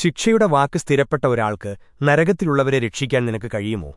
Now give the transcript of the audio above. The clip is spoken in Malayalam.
ശിക്ഷയുടെ വാക്ക് സ്ഥിരപ്പെട്ട ഒരാൾക്ക് നരകത്തിലുള്ളവരെ രക്ഷിക്കാൻ നിനക്ക് കഴിയുമോ?